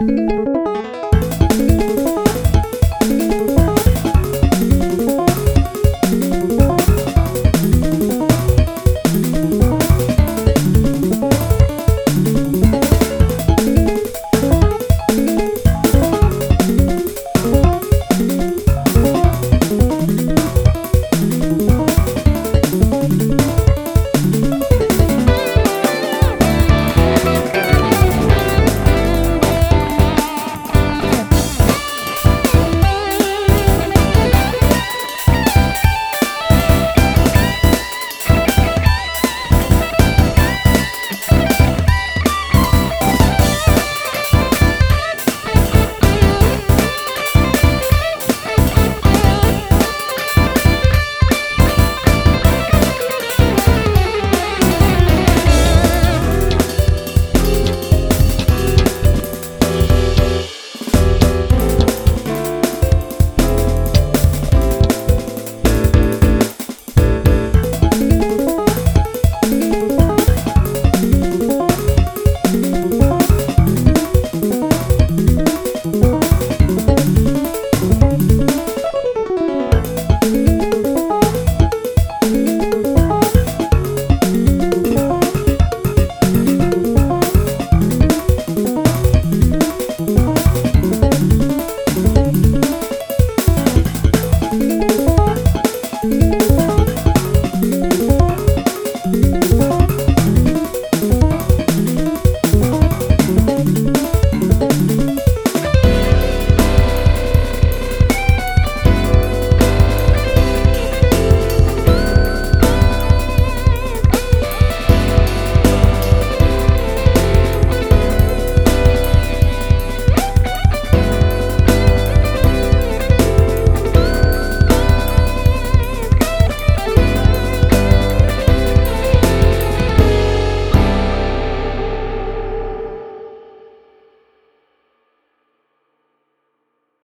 Música